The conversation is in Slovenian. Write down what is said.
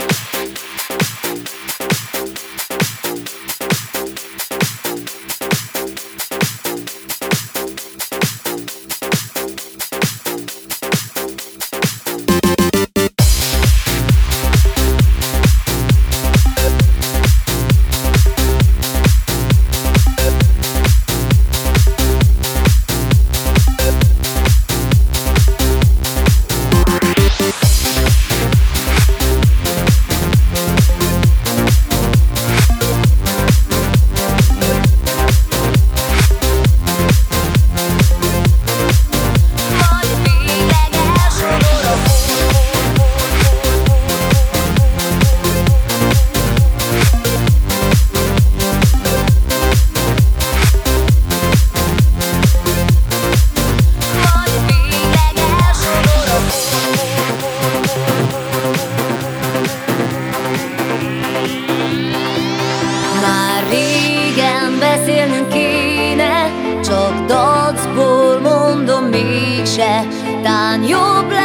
You. Mégse Tán jobb